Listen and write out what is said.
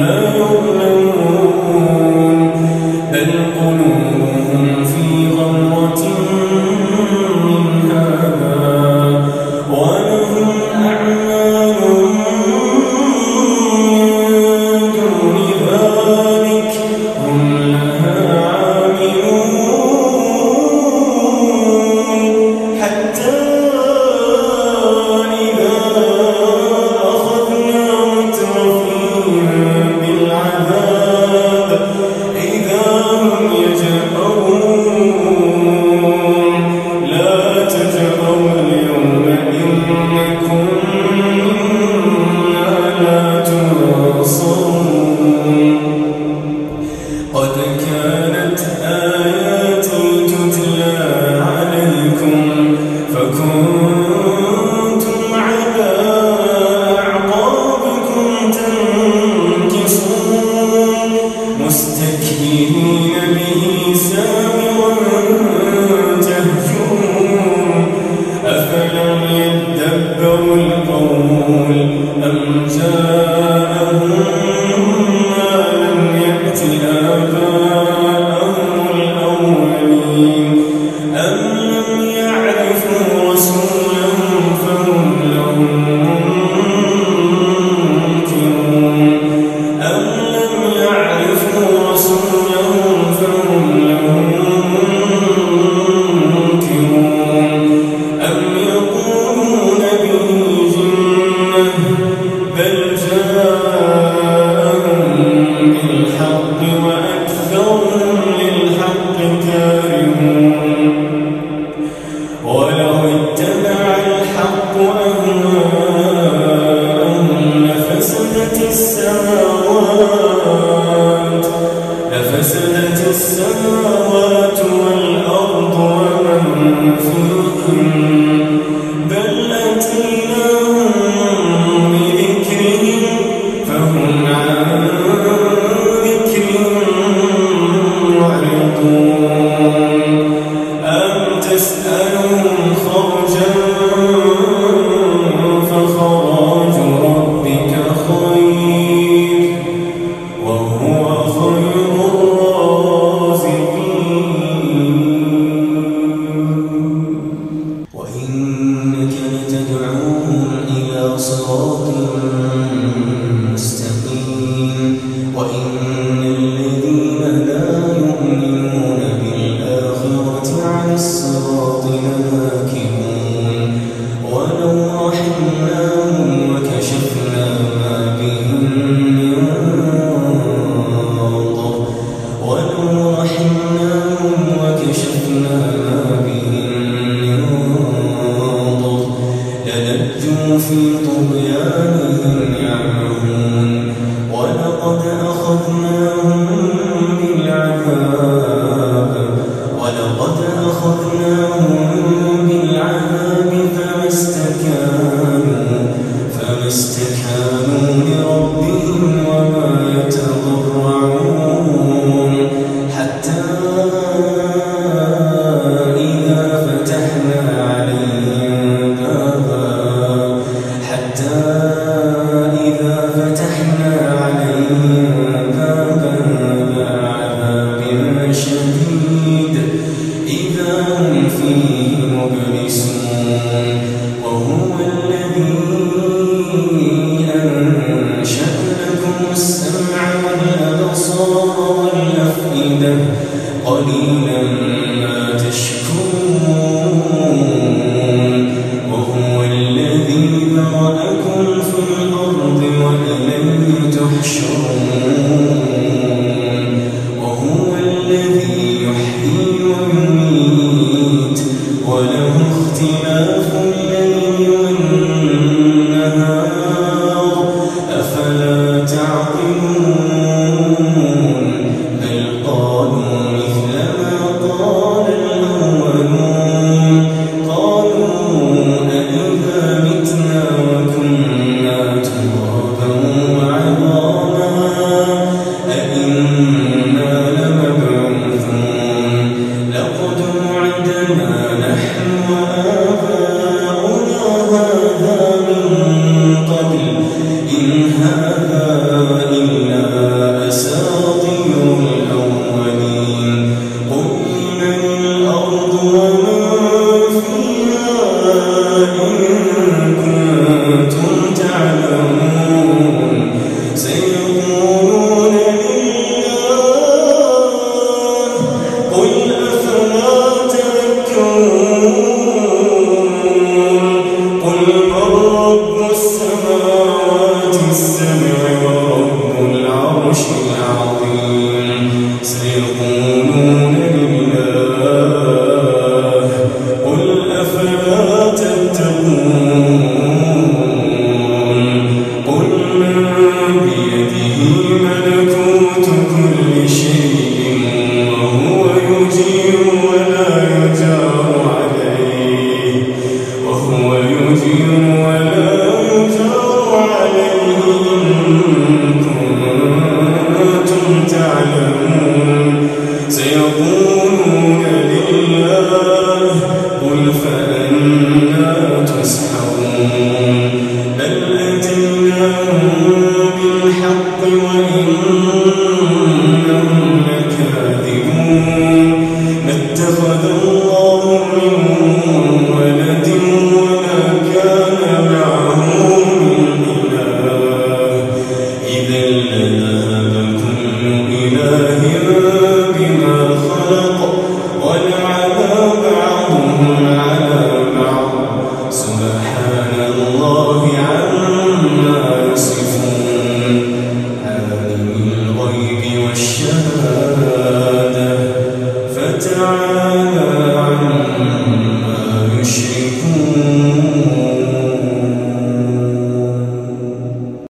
لا طغيانهم يعمهون. ولقد أخذناهم Senhor.